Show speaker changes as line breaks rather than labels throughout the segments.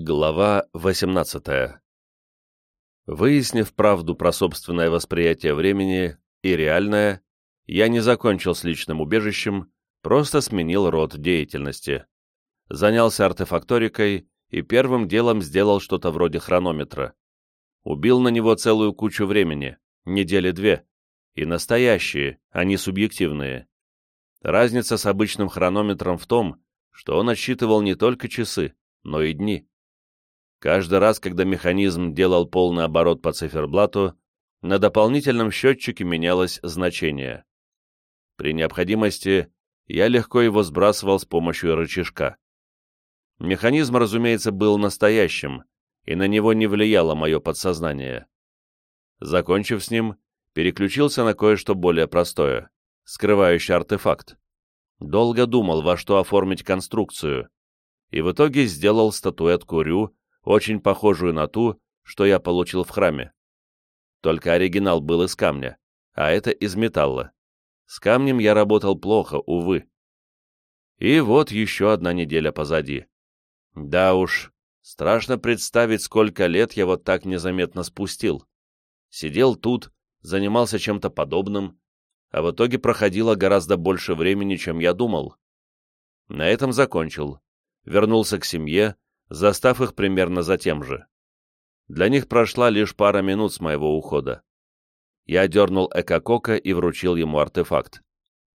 Глава 18 Выяснив правду про собственное восприятие времени и реальное, я не закончил с личным убежищем, просто сменил род деятельности. Занялся артефакторикой и первым делом сделал что-то вроде хронометра. Убил на него целую кучу времени, недели две, и настоящие, а не субъективные. Разница с обычным хронометром в том, что он отсчитывал не только часы, но и дни. Каждый раз, когда механизм делал полный оборот по циферблату, на дополнительном счетчике менялось значение. При необходимости я легко его сбрасывал с помощью рычажка. Механизм, разумеется, был настоящим, и на него не влияло мое подсознание. Закончив с ним, переключился на кое-что более простое, скрывающий артефакт. Долго думал, во что оформить конструкцию, и в итоге сделал статуэтку Рю очень похожую на ту, что я получил в храме. Только оригинал был из камня, а это из металла. С камнем я работал плохо, увы. И вот еще одна неделя позади. Да уж, страшно представить, сколько лет я вот так незаметно спустил. Сидел тут, занимался чем-то подобным, а в итоге проходило гораздо больше времени, чем я думал. На этом закончил. Вернулся к семье, застав их примерно за тем же. Для них прошла лишь пара минут с моего ухода. Я дернул Экокока и вручил ему артефакт.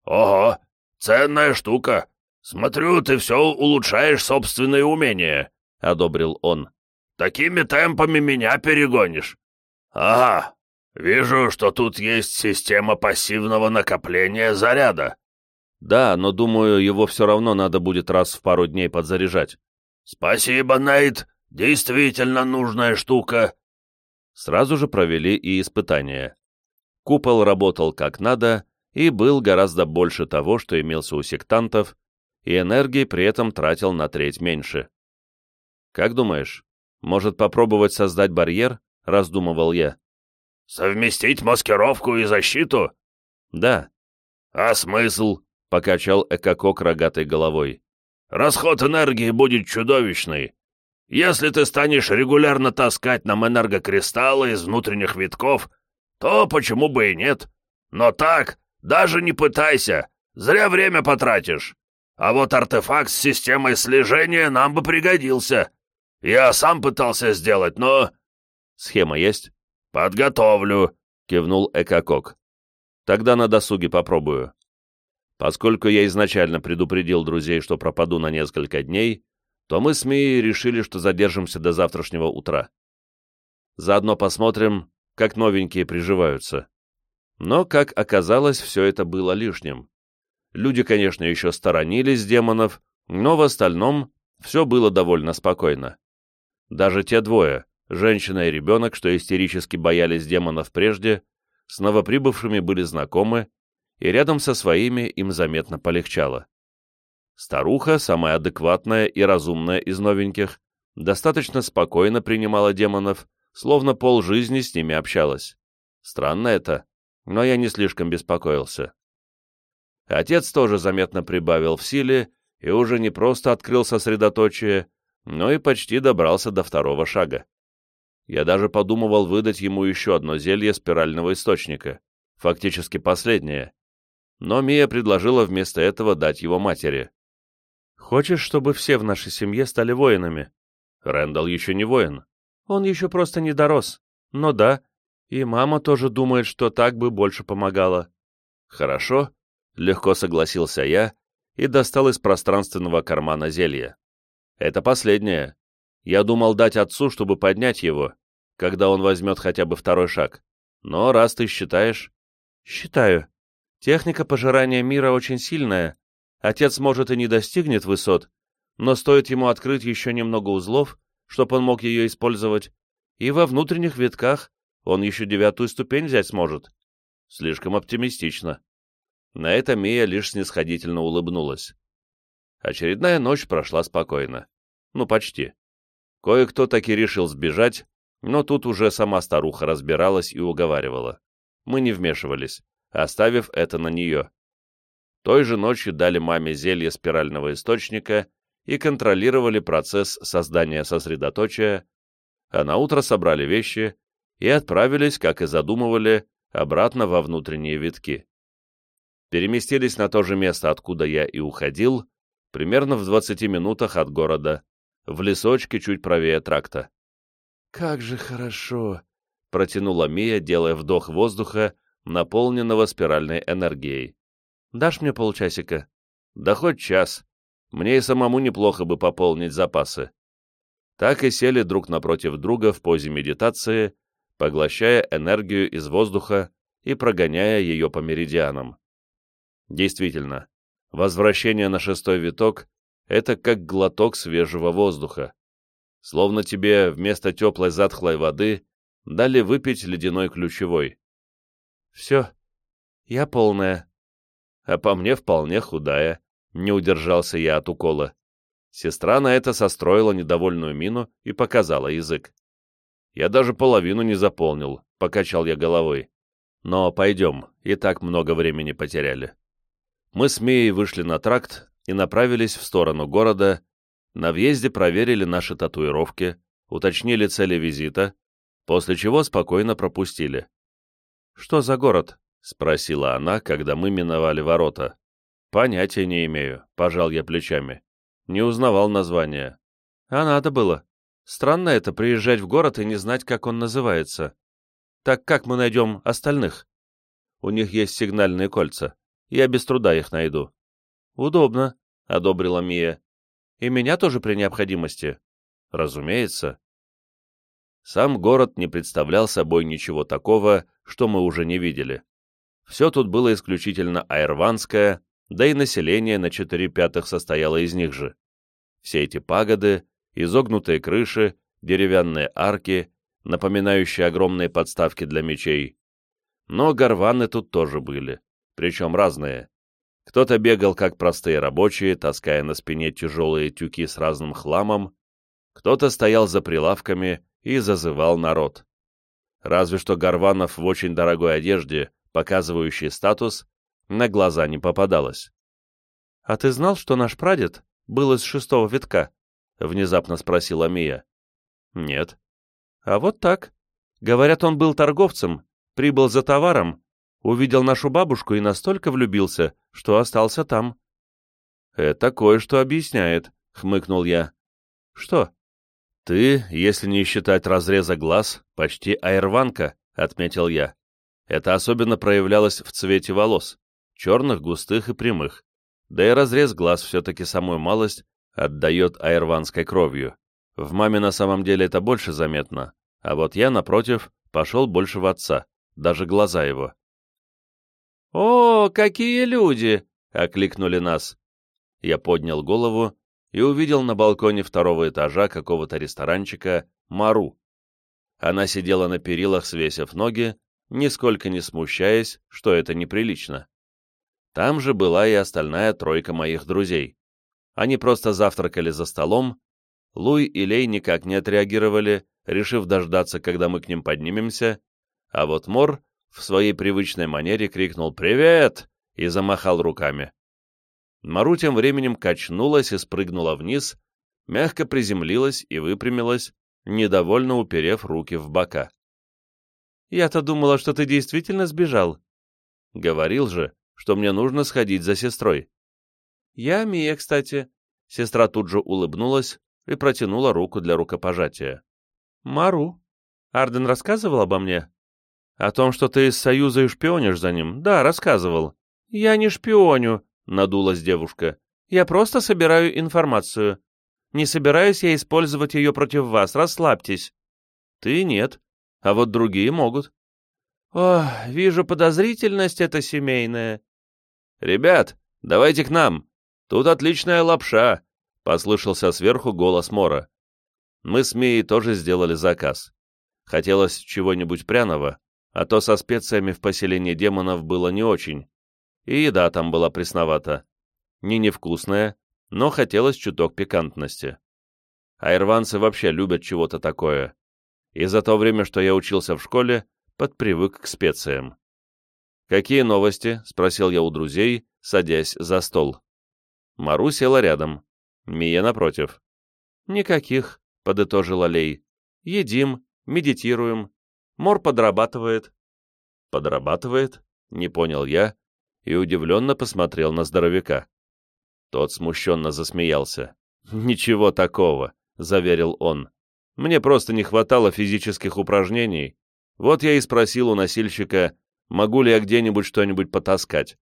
«Ого, ценная штука! Смотрю, ты все улучшаешь собственные умения», — одобрил он. «Такими темпами меня перегонишь. Ага, вижу, что тут есть система пассивного накопления заряда».
«Да, но, думаю, его все равно надо будет раз в пару дней подзаряжать.
«Спасибо, Нейт, действительно нужная штука».
Сразу же провели и испытания. Купол работал как надо и был гораздо больше того, что имелся у сектантов, и энергии при этом тратил на треть меньше. «Как думаешь, может попробовать создать барьер?» — раздумывал я.
«Совместить маскировку и защиту?»
«Да».
«А смысл?»
— покачал Экокок рогатой головой.
Расход энергии будет чудовищный. Если ты станешь регулярно таскать нам энергокристаллы из внутренних витков, то почему бы и нет? Но так, даже не пытайся, зря время потратишь. А вот артефакт с системой слежения нам бы пригодился. Я сам пытался сделать, но...»
«Схема есть?»
«Подготовлю», — кивнул Экокок.
«Тогда на досуге попробую». Поскольку я изначально предупредил друзей, что пропаду на несколько дней, то мы с Мией решили, что задержимся до завтрашнего утра. Заодно посмотрим, как новенькие приживаются. Но, как оказалось, все это было лишним. Люди, конечно, еще сторонились демонов, но в остальном все было довольно спокойно. Даже те двое, женщина и ребенок, что истерически боялись демонов прежде, с новоприбывшими были знакомы и рядом со своими им заметно полегчало. Старуха, самая адекватная и разумная из новеньких, достаточно спокойно принимала демонов, словно полжизни с ними общалась. Странно это, но я не слишком беспокоился. Отец тоже заметно прибавил в силе и уже не просто открыл сосредоточие, но и почти добрался до второго шага. Я даже подумывал выдать ему еще одно зелье спирального источника, фактически последнее, но Мия предложила вместо этого дать его матери. «Хочешь, чтобы все в нашей семье стали воинами?» Рэндалл еще не воин. Он еще просто не дорос. Но да, и мама тоже думает, что так бы больше помогало. «Хорошо», — легко согласился я и достал из пространственного кармана зелье. «Это последнее. Я думал дать отцу, чтобы поднять его, когда он возьмет хотя бы второй шаг. Но раз ты считаешь...» «Считаю», Техника пожирания мира очень сильная. Отец, может, и не достигнет высот, но стоит ему открыть еще немного узлов, чтобы он мог ее использовать, и во внутренних витках он еще девятую ступень взять сможет. Слишком оптимистично. На это Мия лишь снисходительно улыбнулась. Очередная ночь прошла спокойно. Ну, почти. Кое-кто таки решил сбежать, но тут уже сама старуха разбиралась и уговаривала. Мы не вмешивались оставив это на нее. Той же ночью дали маме зелье спирального источника и контролировали процесс создания сосредоточия, а на утро собрали вещи и отправились, как и задумывали, обратно во внутренние витки. Переместились на то же место, откуда я и уходил, примерно в 20 минутах от города, в лесочке чуть правее тракта. «Как же хорошо!» — протянула Мия, делая вдох воздуха, наполненного спиральной энергией. «Дашь мне полчасика?» «Да хоть час. Мне и самому неплохо бы пополнить запасы». Так и сели друг напротив друга в позе медитации, поглощая энергию из воздуха и прогоняя ее по меридианам. Действительно, возвращение на шестой виток — это как глоток свежего воздуха. Словно тебе вместо теплой затхлой воды дали выпить ледяной ключевой. Все, я полная. А по мне вполне худая, не удержался я от укола. Сестра на это состроила недовольную мину и показала язык. Я даже половину не заполнил, покачал я головой. Но пойдем, и так много времени потеряли. Мы с Мией вышли на тракт и направились в сторону города. На въезде проверили наши татуировки, уточнили цели визита, после чего спокойно пропустили. «Что за город?» — спросила она, когда мы миновали ворота. «Понятия не имею», — пожал я плечами. Не узнавал название. «А надо было. Странно это, приезжать в город и не знать, как он называется. Так как мы найдем остальных? У них есть сигнальные кольца. Я без труда их найду. Удобно, — одобрила Мия. И меня тоже при необходимости. Разумеется. Сам город не представлял собой ничего такого, что мы уже не видели. Все тут было исключительно айрванское, да и население на четыре пятых состояло из них же. Все эти пагоды, изогнутые крыши, деревянные арки, напоминающие огромные подставки для мечей. Но горваны тут тоже были, причем разные. Кто-то бегал как простые рабочие, таская на спине тяжелые тюки с разным хламом, кто-то стоял за прилавками и зазывал народ. Разве что горванов в очень дорогой одежде, показывающей статус, на глаза не попадалось. «А ты знал, что наш прадед был из шестого витка?» — внезапно спросила Мия. «Нет». «А вот так. Говорят, он был торговцем, прибыл за товаром, увидел нашу бабушку и настолько влюбился, что остался там». «Это кое-что объясняет», — хмыкнул я. «Что?» «Ты, если не считать разреза глаз, почти айрванка», — отметил я. Это особенно проявлялось в цвете волос, черных, густых и прямых. Да и разрез глаз все-таки самую малость отдает айрванской кровью. В маме на самом деле это больше заметно, а вот я, напротив, пошел больше в отца, даже глаза его. «О, какие люди!» — окликнули нас. Я поднял голову и увидел на балконе второго этажа какого-то ресторанчика Мару. Она сидела на перилах, свесив ноги, нисколько не смущаясь, что это неприлично. Там же была и остальная тройка моих друзей. Они просто завтракали за столом, Луй и Лей никак не отреагировали, решив дождаться, когда мы к ним поднимемся, а вот Мор в своей привычной манере крикнул «Привет!» и замахал руками. Мару тем временем качнулась и спрыгнула вниз, мягко приземлилась и выпрямилась, недовольно уперев руки в бока. «Я-то думала, что ты действительно сбежал». «Говорил же, что мне нужно сходить за сестрой. «Я Мия, кстати». Сестра тут же улыбнулась и протянула руку для рукопожатия. «Мару. Арден рассказывал обо мне?» «О том, что ты из Союза и шпионишь за ним? Да, рассказывал». «Я не шпионю», — надулась девушка. «Я просто собираю информацию. Не собираюсь я использовать ее против вас, расслабьтесь». «Ты нет, а вот другие могут». «Ох, вижу, подозрительность эта семейная». «Ребят, давайте к нам. Тут отличная лапша», — послышался сверху голос Мора. Мы с Мией тоже сделали заказ. Хотелось чего-нибудь пряного, а то со специями в поселении демонов было не очень. И еда там была пресновата. Не невкусная, но хотелось чуток пикантности. А ирванцы вообще любят чего-то такое. И за то время, что я учился в школе, подпривык к специям. «Какие новости?» — спросил я у друзей, садясь за стол. Мару села рядом. Мия напротив. «Никаких», — подытожила Лей. «Едим, медитируем. Мор подрабатывает». «Подрабатывает?» — не понял я и удивленно посмотрел на здоровяка. Тот смущенно засмеялся. «Ничего такого», — заверил он. «Мне просто не хватало физических упражнений. Вот я и спросил у носильщика, могу ли я где-нибудь что-нибудь потаскать.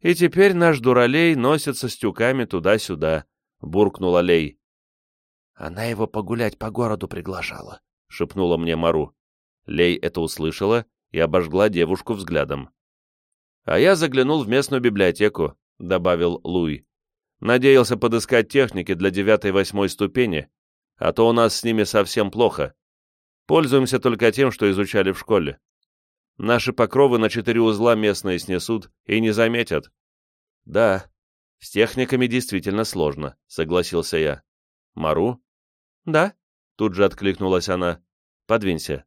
И теперь наш дуралей носится с тюками туда-сюда», — буркнул Лей.
«Она его погулять по городу приглашала», —
шепнула мне Мару. Лей это услышала и обожгла девушку взглядом. «А я заглянул в местную библиотеку», — добавил Луи. «Надеялся подыскать техники для девятой и восьмой ступени, а то у нас с ними совсем плохо. Пользуемся только тем, что изучали в школе. Наши покровы на четыре узла местные снесут и не заметят». «Да, с техниками действительно сложно», — согласился я. «Мару?» «Да», — тут же откликнулась она. «Подвинься».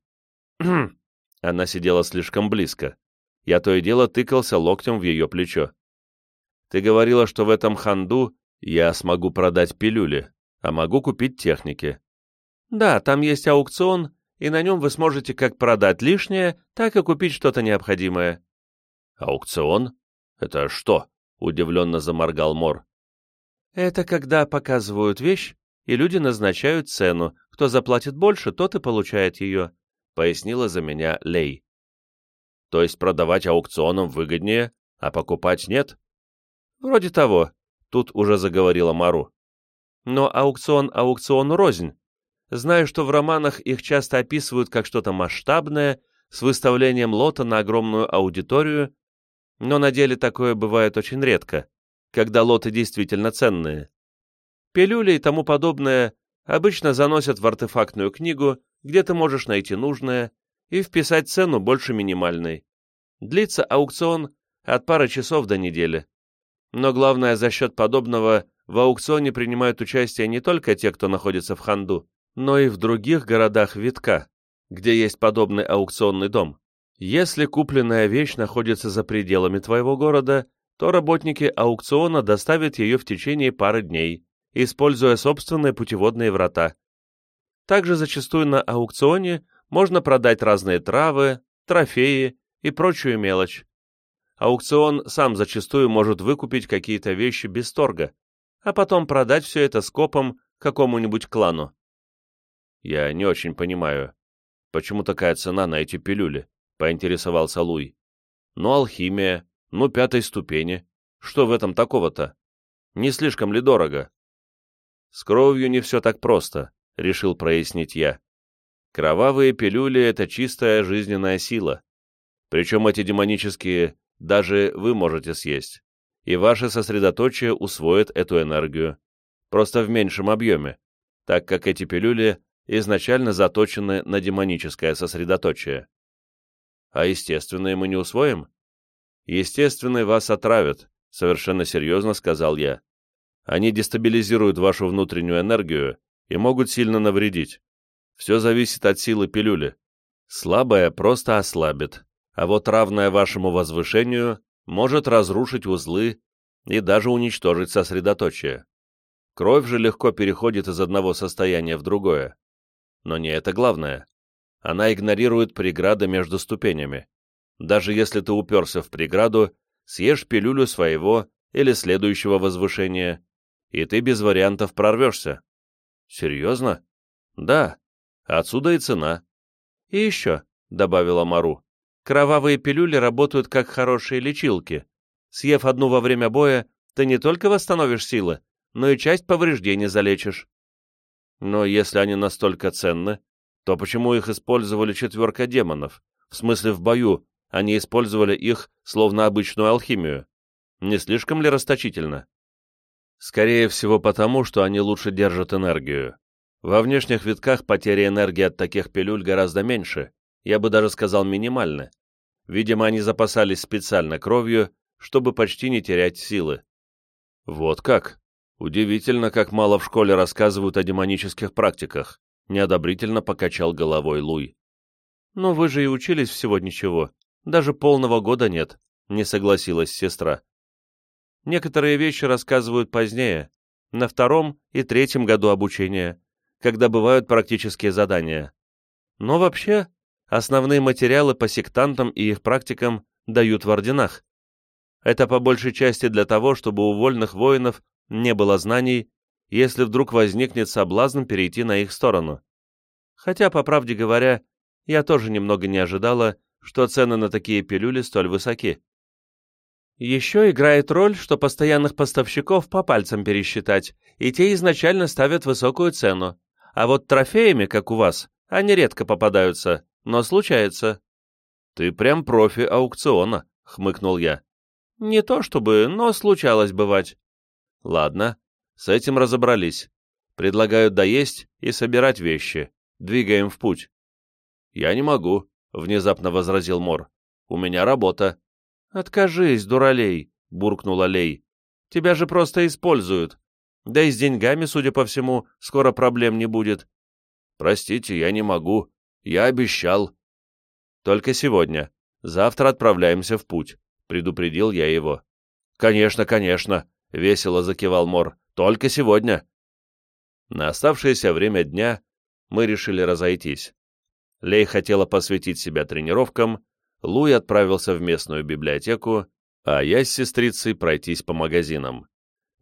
Она сидела слишком близко. Я то и дело тыкался локтем в ее плечо. «Ты говорила, что в этом ханду я смогу продать пилюли, а могу купить техники». «Да, там есть аукцион, и на нем вы сможете как продать лишнее, так и купить что-то необходимое». «Аукцион? Это что?» — удивленно заморгал Мор.
«Это когда показывают вещь, и люди назначают цену. Кто заплатит больше, тот и получает ее», — пояснила за меня Лей.
То есть продавать аукционом выгоднее, а покупать нет?
Вроде того, тут уже заговорила Мару. Но аукцион аукциону рознь. Знаю, что в романах их часто описывают как что-то масштабное, с выставлением лота на огромную аудиторию, но на деле такое бывает очень редко, когда лоты действительно ценные. Пилюли и тому подобное обычно заносят в артефактную книгу, где ты можешь найти нужное, и вписать цену больше минимальной. Длится аукцион от пары часов до недели. Но главное, за счет подобного в аукционе принимают участие не только те, кто находится в Ханду, но и в других городах Витка, где есть подобный аукционный дом. Если купленная вещь находится за пределами твоего города, то работники аукциона доставят ее в течение пары дней, используя собственные путеводные врата. Также зачастую на аукционе можно продать разные травы, трофеи и прочую мелочь. Аукцион сам зачастую может выкупить какие-то вещи без торга, а потом продать все это скопом какому-нибудь клану.
Я не очень понимаю, почему такая цена на эти пилюли, поинтересовался Луй. Ну, алхимия, ну, пятой ступени. Что в этом такого-то? Не слишком ли дорого? С кровью не все так просто, решил прояснить я. Кровавые пилюли — это чистая жизненная сила. Причем эти демонические даже вы можете съесть, и ваше сосредоточие усвоит эту энергию, просто в меньшем объеме, так как эти пилюли изначально заточены на демоническое сосредоточие. А естественные мы не усвоим? Естественные вас отравят, совершенно серьезно сказал я. Они дестабилизируют вашу внутреннюю энергию и могут сильно навредить. Все зависит от силы пилюли. Слабая просто ослабит, а вот равная вашему возвышению может разрушить узлы и даже уничтожить сосредоточие. Кровь же легко переходит из одного состояния в другое. Но не это главное. Она игнорирует преграды между ступенями. Даже если ты уперся в преграду, съешь пилюлю своего или следующего возвышения, и ты без вариантов прорвешься. Серьезно? Да, Отсюда и цена. И еще, — добавила Мару, — кровавые пилюли работают как хорошие лечилки. Съев одну во время боя, ты не только восстановишь силы, но и часть повреждений залечишь. Но если они настолько ценны, то почему их использовали четверка демонов? В смысле, в бою они использовали их словно обычную алхимию. Не слишком ли расточительно? Скорее всего потому, что они лучше держат энергию. Во внешних витках потери энергии от таких пилюль гораздо меньше, я бы даже сказал минимальны. Видимо, они запасались специально кровью, чтобы почти не терять силы. Вот как? Удивительно, как мало в школе рассказывают о демонических практиках, неодобрительно покачал головой Луй. Но вы же и учились всего ничего, даже полного года нет, не согласилась сестра. Некоторые вещи рассказывают позднее, на втором и третьем году обучения, когда бывают практические задания. Но вообще, основные материалы по сектантам и их практикам дают в орденах. Это по большей части для того, чтобы у вольных воинов не было знаний, если вдруг возникнет соблазн перейти на их сторону. Хотя, по правде говоря, я тоже немного не ожидала, что цены на такие пилюли столь высоки. Еще играет роль, что постоянных поставщиков по пальцам пересчитать, и те изначально ставят высокую цену, а вот трофеями, как у вас, они редко попадаются, но случается. «Ты прям профи аукциона», — хмыкнул я. «Не то чтобы, но случалось бывать». «Ладно, с этим разобрались. Предлагаю доесть и собирать вещи. Двигаем в путь». «Я не могу», — внезапно возразил Мор. «У меня работа». «Откажись, дуралей», — буркнула Лей. «Тебя же просто используют. Да и с деньгами, судя по всему, скоро проблем не будет». «Простите, я не могу. Я обещал». «Только сегодня. Завтра отправляемся в путь», — предупредил я его. «Конечно, конечно», — весело закивал Мор. «Только сегодня». На оставшееся время дня мы решили разойтись. Лей хотела посвятить себя тренировкам, Луи отправился в местную библиотеку, а я с сестрицей пройтись по магазинам.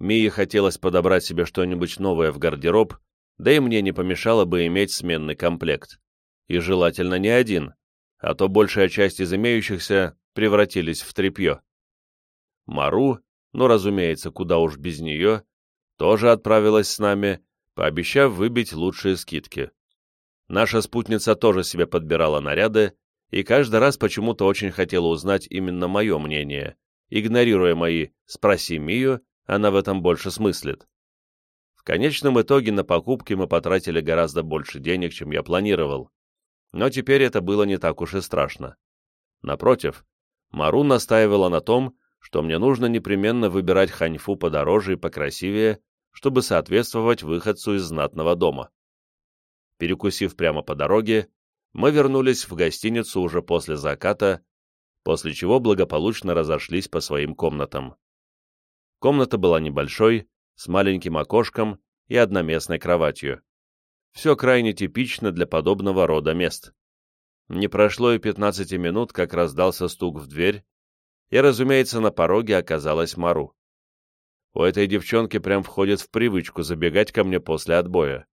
Мии хотелось подобрать себе что-нибудь новое в гардероб, да и мне не помешало бы иметь сменный комплект. И желательно не один, а то большая часть из имеющихся превратились в тряпье. Мару, ну, разумеется, куда уж без нее, тоже отправилась с нами, пообещав выбить лучшие скидки. Наша спутница тоже себе подбирала наряды, и каждый раз почему-то очень хотела узнать именно мое мнение, игнорируя мои «спроси Мию», она в этом больше смыслит. В конечном итоге на покупки мы потратили гораздо больше денег, чем я планировал. Но теперь это было не так уж и страшно. Напротив, Мару настаивала на том, что мне нужно непременно выбирать ханьфу подороже и покрасивее, чтобы соответствовать выходцу из знатного дома. Перекусив прямо по дороге, мы вернулись в гостиницу уже после заката, после чего благополучно разошлись по своим комнатам. Комната была небольшой, с маленьким окошком и одноместной кроватью. Все крайне типично для подобного рода мест. Не прошло и 15 минут, как раздался стук в дверь, и, разумеется, на пороге оказалась Мару. У этой девчонки прям входит в привычку забегать ко мне после отбоя.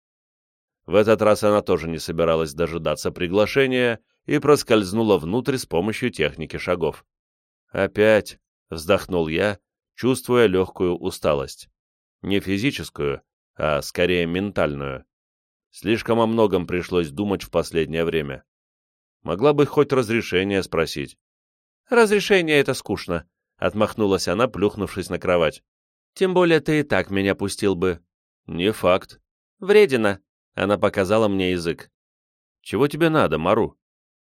В этот раз она тоже не собиралась дожидаться приглашения и проскользнула внутрь с помощью техники шагов. «Опять!» — вздохнул я, чувствуя легкую усталость. Не физическую, а скорее ментальную. Слишком о многом пришлось думать в последнее время. Могла бы хоть разрешение спросить. «Разрешение — это скучно», — отмахнулась она, плюхнувшись на кровать. «Тем более ты и так меня пустил бы». «Не факт». «Вредина», она показала мне язык. «Чего тебе надо, Мару?»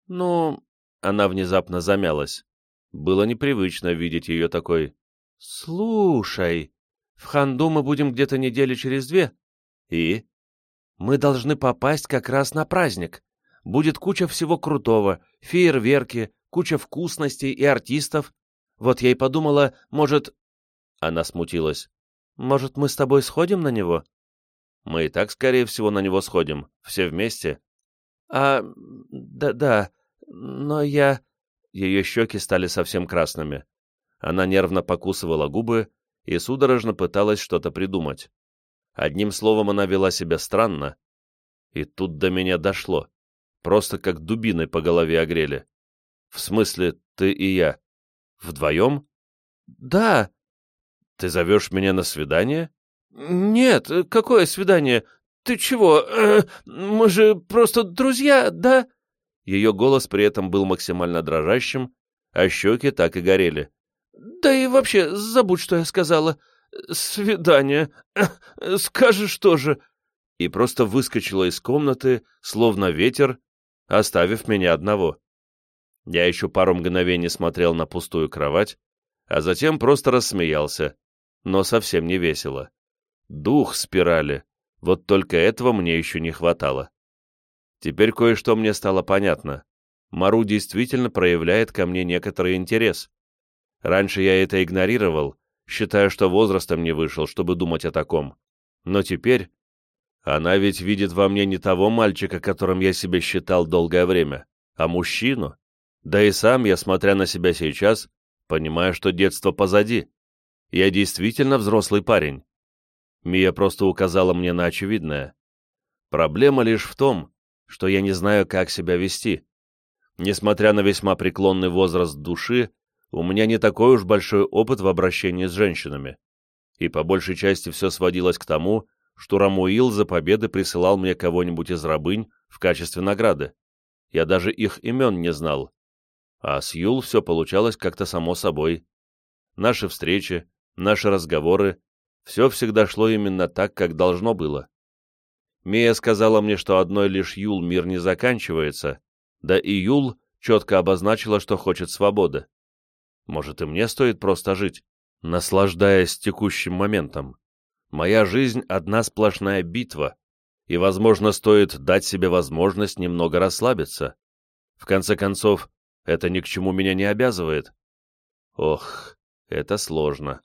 «Ну...» Она внезапно замялась. Было непривычно видеть ее такой. «Слушай, в Ханду мы будем где-то недели через две. И? Мы должны попасть как раз на праздник. Будет куча всего крутого, фейерверки, куча вкусностей и артистов. Вот я и подумала, может...» Она смутилась. «Может, мы с тобой сходим на него?» Мы и так, скорее всего, на него сходим. Все вместе. А, да-да, но я... Ее щеки стали совсем красными. Она нервно покусывала губы и судорожно пыталась что-то придумать. Одним словом, она вела себя странно. И тут до меня дошло. Просто как дубиной по голове огрели. В смысле, ты и я? Вдвоем? Да. Ты зовешь меня на свидание? «Нет, какое свидание? Ты чего? Э, мы же просто друзья, да?» Ее голос при этом был максимально дрожащим, а щеки так и горели. «Да и вообще, забудь, что я сказала. Свидание. Скажешь тоже». И просто выскочила из комнаты, словно ветер, оставив меня одного. Я еще пару мгновений смотрел на пустую кровать, а затем просто рассмеялся, но совсем не весело. Дух спирали. Вот только этого мне еще не хватало. Теперь кое-что мне стало понятно. Мару действительно проявляет ко мне некоторый интерес. Раньше я это игнорировал, считая, что возрастом не вышел, чтобы думать о таком. Но теперь она ведь видит во мне не того мальчика, которым я себя считал долгое время, а мужчину. Да и сам я, смотря на себя сейчас, понимаю, что детство позади. Я действительно взрослый парень. Мия просто указала мне на очевидное. Проблема лишь в том, что я не знаю, как себя вести. Несмотря на весьма преклонный возраст души, у меня не такой уж большой опыт в обращении с женщинами. И по большей части все сводилось к тому, что Рамуил за победы присылал мне кого-нибудь из рабынь в качестве награды. Я даже их имен не знал. А с Юл все получалось как-то само собой. Наши встречи, наши разговоры, все всегда шло именно так, как должно было. Мия сказала мне, что одной лишь Юл мир не заканчивается, да и Юл четко обозначила, что хочет свободы. Может, и мне стоит просто жить, наслаждаясь текущим моментом. Моя жизнь — одна сплошная битва, и, возможно, стоит дать себе возможность немного расслабиться. В конце концов, это ни к чему меня не обязывает. Ох, это сложно.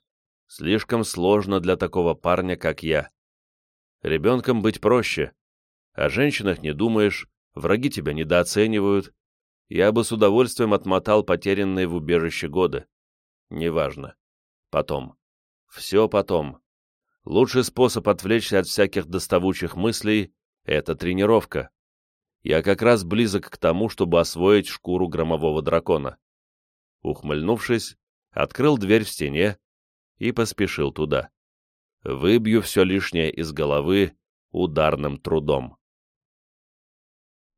Слишком сложно для такого парня, как я. Ребенком быть проще. О женщинах не думаешь, враги тебя недооценивают. Я бы с удовольствием отмотал потерянные в убежище годы. Неважно. Потом. Все потом. Лучший способ отвлечься от всяких доставучих мыслей — это тренировка. Я как раз близок к тому, чтобы освоить шкуру громового дракона. Ухмыльнувшись, открыл дверь в стене и поспешил туда. Выбью все лишнее из головы ударным трудом.